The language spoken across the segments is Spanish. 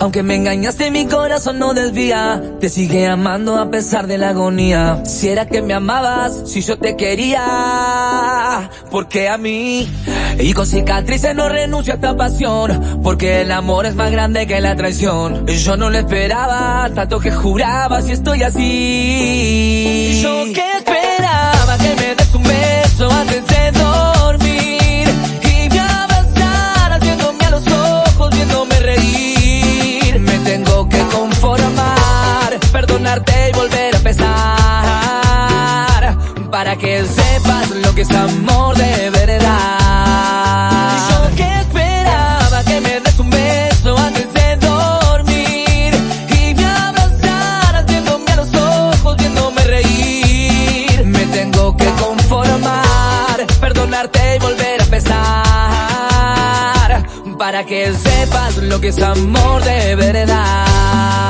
Aunque me engañaste, mi corazón no desvía. Te sigue amando a pesar de la agonía. Si era que me amabas, si yo te quería. Porque a mí, y con cicatrices no renuncio a esta pasión. Porque el amor es más grande que la traición. Yo no lo esperaba, tanto que juraba si estoy así. Yo que esperaba Para que sepas lo que es amor de verdad. Yo que esperaba que me des un beso antes de dormir. Y me abrazaras viéndome a los ojos, viéndome reír. Me tengo que conformar, perdonarte y volver a empezar. Para que sepas lo que es amor de verdad.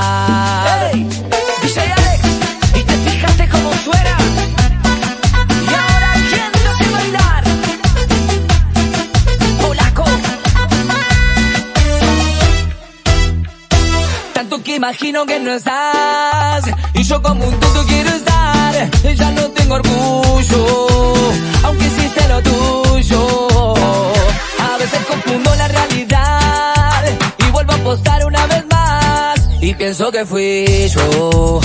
Tanto que imagino que no estás. Y yo como un tonto quiero estar. Ya no tengo orgullo Aunque hiciste lo tuyo. A veces confundo la realidad Y vuelvo a apostar una vez más. Y pienso que fui yo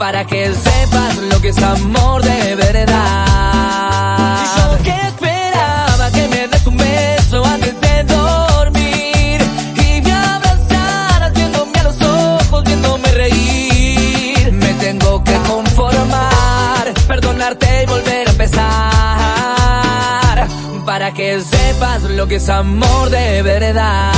Para que sepas lo que es amor de verdad. Y yo que esperaba que me des un beso antes de dormir Y me abrazaras viéndome a los ojos, viéndome reír. Me tengo que conformar, perdonarte y volver a empezar Para que sepas lo que es amor de verdad